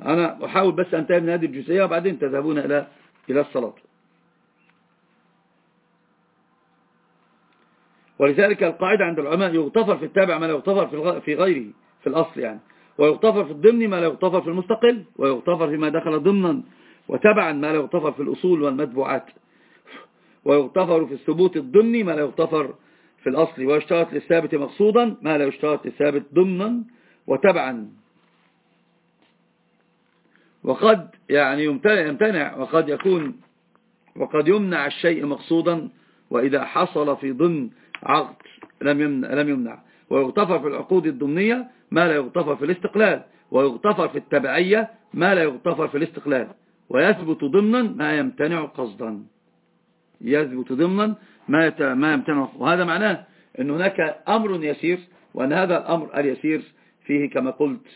أنا أحاول بس أنتهي من هذه الجزئية وبعدين تذهبون إلى إلى الصلاة. ولذلك القاعدة عند العلماء يغتفر في التابع ما لا يغتفر في غيره في الأصل يعني. ويغتفر في الضمن ما لا يغتفر في المستقل ويغتفر فيما دخل ضمنا وتبعا ما لا يغتفر في الأصول والمتبوعات. ويغتفر في الثبوت الضمني ما لا يغتفر في الأصل. ويشترط للثابت مقصودا ما لا يشترط للثابت ضمنا وتبعا. وقد يعني يمتنع وقد يكون وقد يمنع الشيء مقصودا وإذا حصل في ضمن عقد لم يمنع, لم يمنع. ويغتفر في العقود الضمنية ما لا يغتفر في الاستقلال. ويغتفر في التبعية ما لا يغتفر في الاستقلال. ويثبت ضمنا ما يمتنع قصدا. يثبت ضمنا ما ما يمتنع وهذا معناه أن هناك أمر يسير وأن هذا الأمر اليسير فيه كما قلت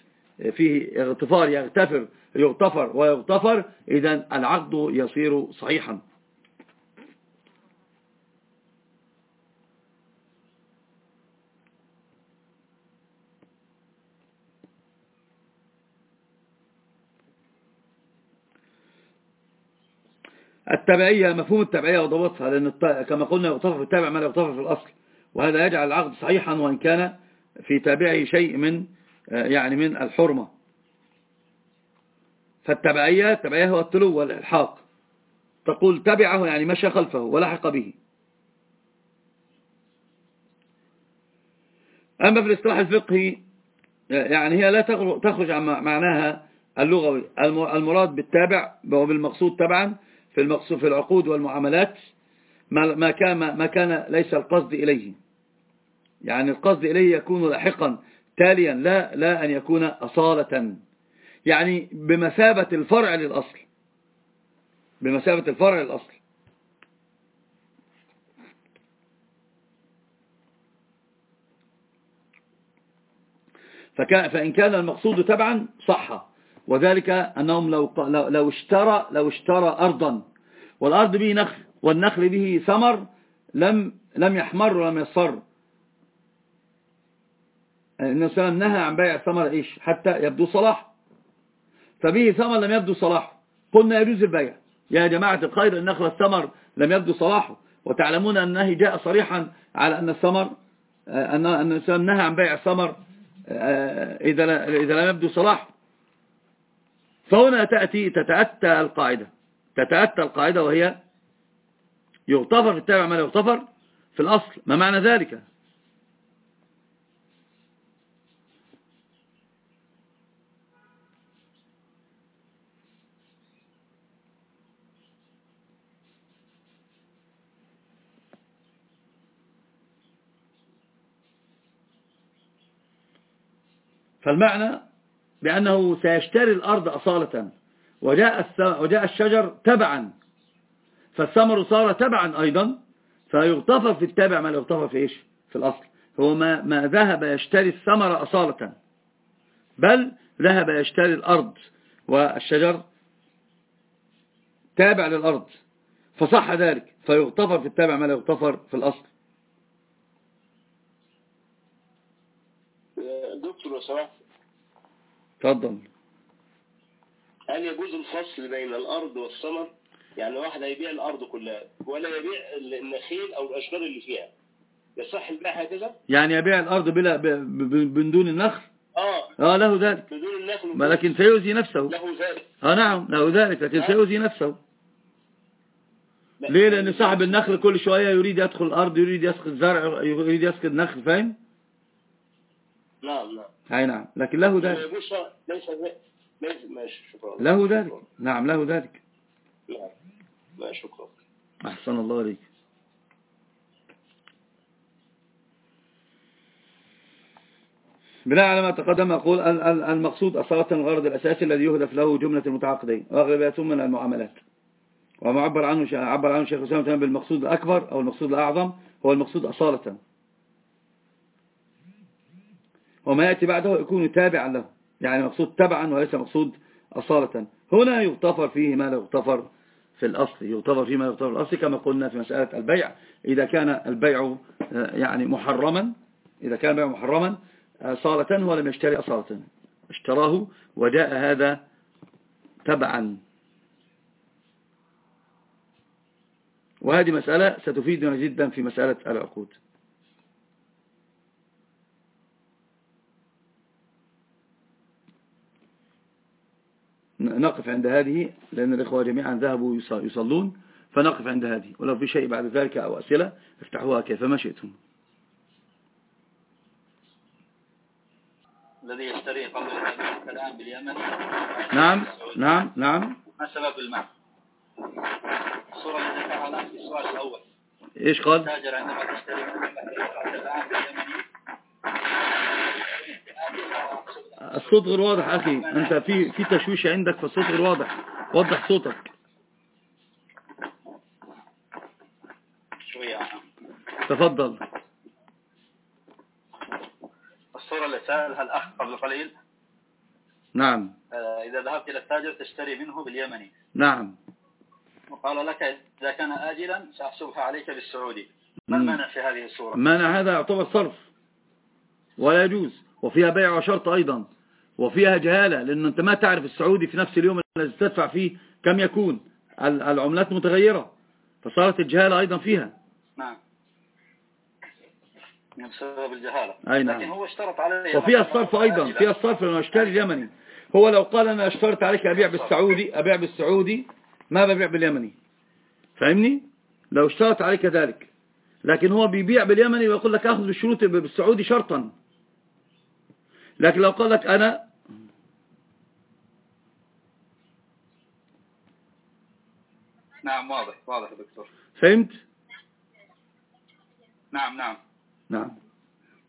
فيه اغتفار يغتفر يغتفر ويغتفر إذا العقد يصير صحيحا. التبعية مفهوم التبعية وضبطها لأن كما قلنا يغتفر في التابع ما لا يغتفر في الأصل. وهذا يجعل العقد صحيحا وإن كان في تابعه شيء من يعني من الحرمة. فالتبعية التبعية هو التلو والإلحاق. تقول تبعه يعني مشى خلفه ولحق به. أما في الاصطلاح الفقهي يعني هي لا تخرج عن معناها اللغوي. المراد بالتابع وبالمقصود تبعا في المقصود في العقود والمعاملات ما كان ما كان ليس القصد إليه. يعني القصد إليه يكون لاحقا تاليا لا لا أن يكون أصالة. يعني بمثابة الفرع للأصل. بمثابة الفرع للأصل. فإن كان المقصود تبعا صح. وذلك أنهم لو, لو اشترى لو اشترى أرضا. والأرض به نخل والنخل به ثمر لم لم يحمر ولم يصفر النبي صلى الله عليه وسلم نهى عن بيع الثمر إيش؟ حتى يبدو صلاح. فبه ثمر لم يبدو صلاحه. قلنا يجوز البيع. يا جماعة الخير النخل الثمر لم يبدو صلاحه. وتعلمون أن النهي جاء صريحا على أن الثمر أن النبي نهى عن بيع الثمر إذا إذا لم يبدو صلاحه. فهنا تأتي تتأتى القاعدة. تتأتى القاعدة وهي يغتفر في التابع ما لا يغتفر في الأصل. ما معنى ذلك؟ فالمعنى بأنه سيشتري الأرض أصالة وجاء, وجاء الشجر تبعا فالثمر صار تبعا أيضا فيغتفر في التابع ما يغتفر في إيش؟ في الأصل. هو ما, ما ذهب يشتري الثمر أصالة بل ذهب يشتري الأرض والشجر تابع للأرض فصح ذلك فيغتفر في التابع ما لا يغتفر في الأصل. وسواء تفضل هل يجوز الفصل بين الأرض والثمر يعني واحد هيبيع الأرض كلها ولا يبيع النخيل أو الأشجار اللي فيها. يصح البيع هكذا؟ يعني يبيع الأرض بلا من دون النخل؟ آه. آه له ذلك. بدون النخل لكن سيؤذي نفسه. له ذلك. آه نعم له ذلك لكن سيؤذي نفسه. ليه؟ لأن صاحب النخل كل شوية يريد يدخل الأرض يريد يسقي الزرع يريد يسقي النخل فاهم؟ نعم نعم. أي نعم. لكن له ذلك. ليس ليس ماشي شكرا. له ذلك. نعم له ذلك. نعم. شكرا. أحسن الله عليك بناء على ما تقدم أقول المقصود أصالة الغرض الأساسي الذي يهدف له جملة المتعاقدين. وأغلبيتهم من المعاملات. ومعبر عنه عبر عنه شيخ الإسلام بالمقصود الأكبر أو المقصود الأعظم هو المقصود أصالة. وما يأتي بعده يكون تابعا له. يعني مقصود تبعا وليس مقصود أصالة. هنا يغتفر فيه ما لا يغتفر في الأصل. يغتفر فيه ما لا يغتفر في الأصل كما قلنا في مسألة البيع. إذا كان البيع يعني محرما إذا كان البيع محرما أصالة ولم يشتري أصالة. اشتراه وجاء هذا تبعا. وهذه مسألة ستفيدنا جدا في مسألة العقود. نقف عند هذه لأن الإخوة جميعا ذهبوا يصلون فنقف عند هذه. ولو في شيء بعد ذلك أو أسئلة افتحوها كيفما شئتم. الذي يشتري قبل الآن باليمن. نعم نعم نعم. ما سبب المعنى الصورة التي ذكرها الآن في السؤال الأول. إيش قال؟ التاجر عندما تشتري الآن باليمن. الصوت غير واضح أخي. أنت في في تشويش عندك فالصوت غير واضح. وضح صوتك. شوية. تفضل. الصورة اللي سألها الأخ قبل قليل. نعم. آه، إذا ذهبت إلى التاجر تشتري منه باليمني. نعم. وقال لك إذا كان آجلا سأحسبها عليك بالسعودي. ما المانع في هذه الصورة؟ مانع هذا يعتبر صرف. ولا يجوز. وفيها بيع وشرط أيضا وفيها جهالة لأنه أنت ما تعرف السعودي في نفس اليوم الذي تدفع فيه كم يكون. العملات متغيرة فصارت الجهالة أيضا فيها. نعم. من بسبب الجهالة. أي نعم. لكن هو اشترط عليه وفيها الصرف أيضا فيها الصرف لأنه اشتري اليمني. هو لو قال أنا اشترط عليك أبيع بالسعودي أبيع بالسعودي ما ببيع باليمني. فاهمني؟ لو اشترط عليك ذلك. لكن هو بيبيع باليمني ويقول لك أخذ بالشروط بالسعودي شرطا. لكن لو قال لك أنا نعم واضح واضح يا دكتور. فهمت؟ نعم نعم. نعم.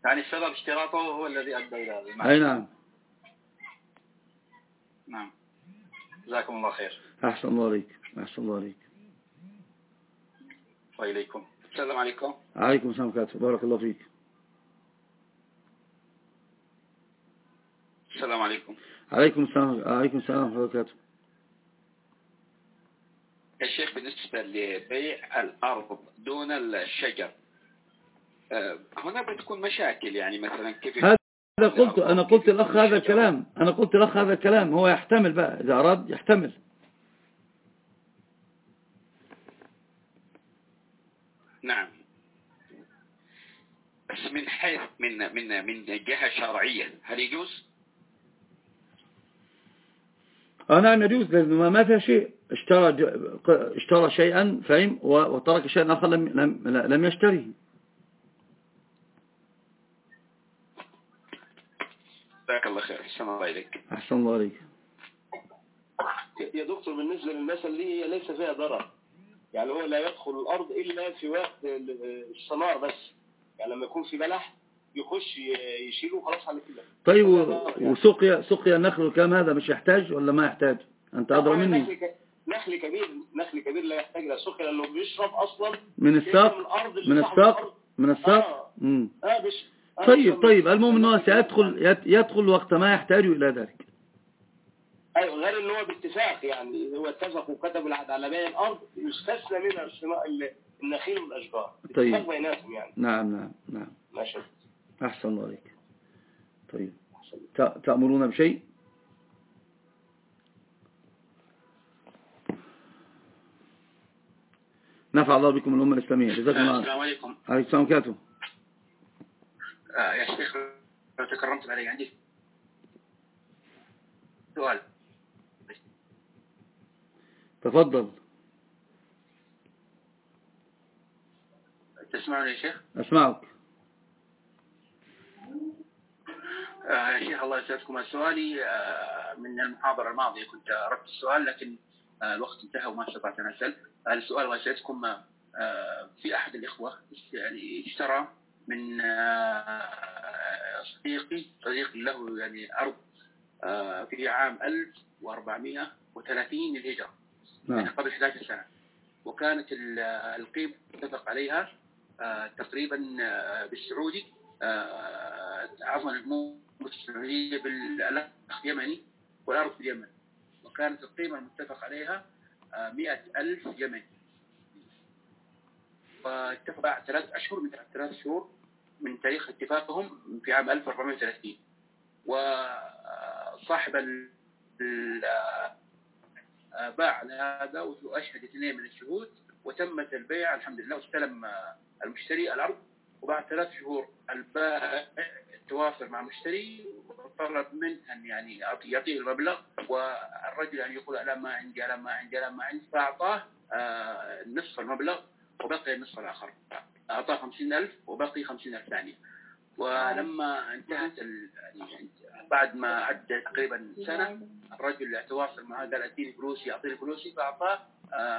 يعني السبب اشتراطه هو الذي أدى إلى هذا أي نعم. نعم. جزاكم الله خير. أحسن الله عليك أحسن الله عليك. وإليكم. السلام عليكم. عليكم السلام عليكم بارك الله فيك. السلام عليكم. عليكم السلام عليكم السلام ورحمة الله وبركاته. يا شيخ بالنسبة لبيع الأرض دون الشجر آه، هنا بتكون مشاكل يعني مثلا كيف هذا قلت أنا قلت الأخ هذا الكلام أنا قلت الأخ هذا الكلام هو يحتمل بقى إذا أراد يحتمل. نعم. بس من حيث من من من جهة شرعية هل يجوز؟ آه نعم يجوز لأنه ما فيها شيء. اشترى اشترى شيئا فهم وترك شيئا آخر لم لم لم يشتريه. جزاك الله خير. احسن الله عليك أحسن الله عليك. يا دكتور بالنسبة للمثل دي هي ليس فيها ضرر. يعني هو لا يدخل الأرض إلا في وقت الصنار بس. يعني لما يكون في بلح يخش يشيله خلاص على كده طيب وسقيا سقيا النخل والكلام هذا؟ مش يحتاج ولا ما يحتاج؟ أنت أدرى مني. نخل كبير نخل كبير لا يحتاج لا سقيا لأنه بيشرب أصلا من الساق؟ من الساق؟ من الساق؟ آه, آه بش آه طيب طيب المهم إن هو سيدخل يدخل وقت ما يحتاج إلى ذلك. أيوه غير إن هو باتفاق يعني هو اتفق وكتبوا العقد على بيع الأرض يستثنى منها النخيل والأشجار. طيب. بيناتهم يعني. نعم نعم نعم. ماشي. أحسن الله عليك. طيب. تأمرون بشيء؟ نفع الله بكم الأمة الإسلامية. جزاكم الله السلام عليكم. عليكم السلام وبركاته. آه يا شيخ لو تكرمت علي عندي سؤال. تفضل. تسمعني يا شيخ؟ أسمعك. آه شيخ الله يسعدكم سؤالي. آه من المحاضرة الماضية كنت أردت السؤال لكن آه الوقت انتهى وما استطعت أن أسأل. السؤال الله يسعدكم. في أحد الإخوة يعني اشترى من صديقي صديق له يعني أرض في عام 1430 للهجرة. نعم. يعني قبل 11 سنة. وكانت القيمة اتفق عليها تقريبا بالسعودي. عفوا السعودية بالأخ يمني والأرض في اليمن. وكانت القيمة المتفق عليها مئة ألف يمني. واتفق بعد ثلاث أشهر من ثلاث شهور من تاريخ اتفاقهم في عام 1430 و صاحب باع هذا وأشهد اثنين من الشهود وتمت البيع الحمد لله واستلم المشتري الأرض. وبعد ثلاث شهور البائع توافر مع المشتري وطلب منه أن يعني يعطيه المبلغ والرجل أن يقول لا ما عندي لا ما عندي لا ما عندي. فأعطاه آه، نصف المبلغ وبقي النصف الآخر. أعطاه خمسين ألف وبقي خمسين ألف ثانية. ولما انتهت يعني بعد ما عدى تقريبا سنة الرجل تواصل معه قال اديني فلوسي اعطيني فلوسي فأعطاه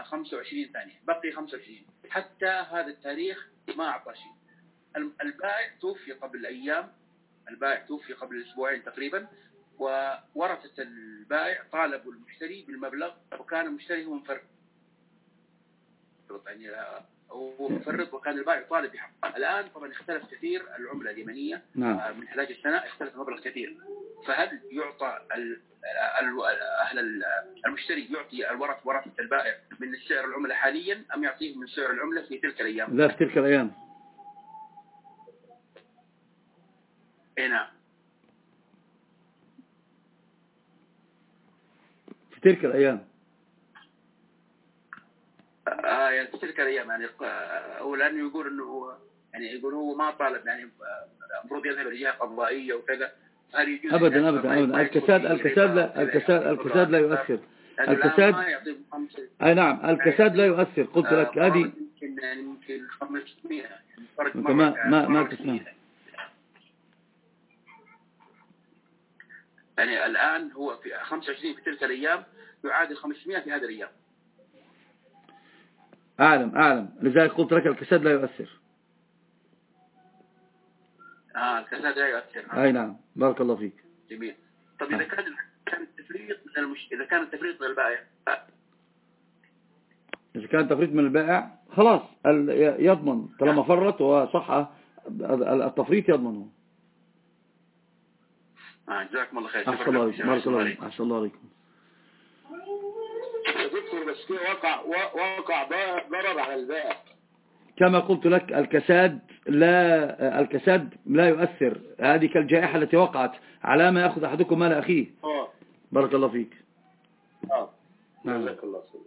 25 ثانية. بقي 25 حتى هذا التاريخ ما أعطى شيء. البائع توفي قبل أيام البائع توفي قبل أسبوعين تقريبا وورثة البائع طالبوا المشتري بالمبلغ وكان المشتري هو مفرد يعني هو مفرط وكان البائع طالب بحق. الآن طبعا اختلف كثير العملة اليمنية نعم. آه، من 11 سنة اختلف مبلغ كثير. فهل يعطى أهل المشتري يعطي الورث ورثة البائع من السعر العملة حاليا أم يعطيه من سعر العملة في تلك الأيام؟ لا في تلك الأيام. اي نعم في تلك الأيام. آه يعني في تلك الأيام يعني هو لأنه يقول إنه يعني يقول هو ما طالب يعني المفروض يذهب لجهه قضائية وكذا. ابدا ابدا ابدا. الكساد الكساد لا الكساد الكساد لا يؤثر. الكساد أي نعم الكساد لا يؤثر. قلت لك هذه يمكن يعني يمكن 500 يعني ما ما ما تسمع يعني الآن هو في 25 في تلك الأيام يعادل 500 في هذه الأيام. أعلم أعلم. لذلك قلت لك الكساد لا يؤثر. آه الكساد لا يؤثر. أي نعم. بارك الله فيك. جميل. طب إذا كان كان التفريط من المش... إذا كان التفريط من البائع. إذا كان التفريط من البائع خلاص يضمن. طالما فرط وصح التفريط يضمنه. آه جزاكم الله خير. أحسن الله عليكم بارك الله عليكم أحسن الله عليكم. دكتور بس في وقع وقع ضرر على البائع كما قلت لك الكساد لا الكساد لا يؤثر. هذه كالجائحة التي وقعت على ما يأخذ أحدكم مال أخيه. آه. بارك الله فيك. آه. نعم. جزاك الله خير.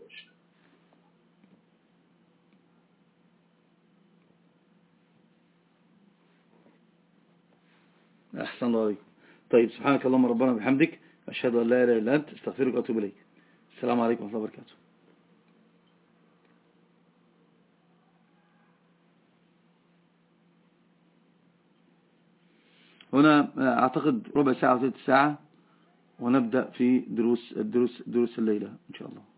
أحسن الله عليك. طيب سبحانك اللهم ربنا بحمدك أشهد أن لا إله إلا أنت أستغفرك وأتوب إليك. السلام عليكم ورحمة الله وبركاته. هنا أعتقد ربع ساعة وثلاث ساعة ونبدأ في دروس الدروس دروس الليلة إن شاء الله.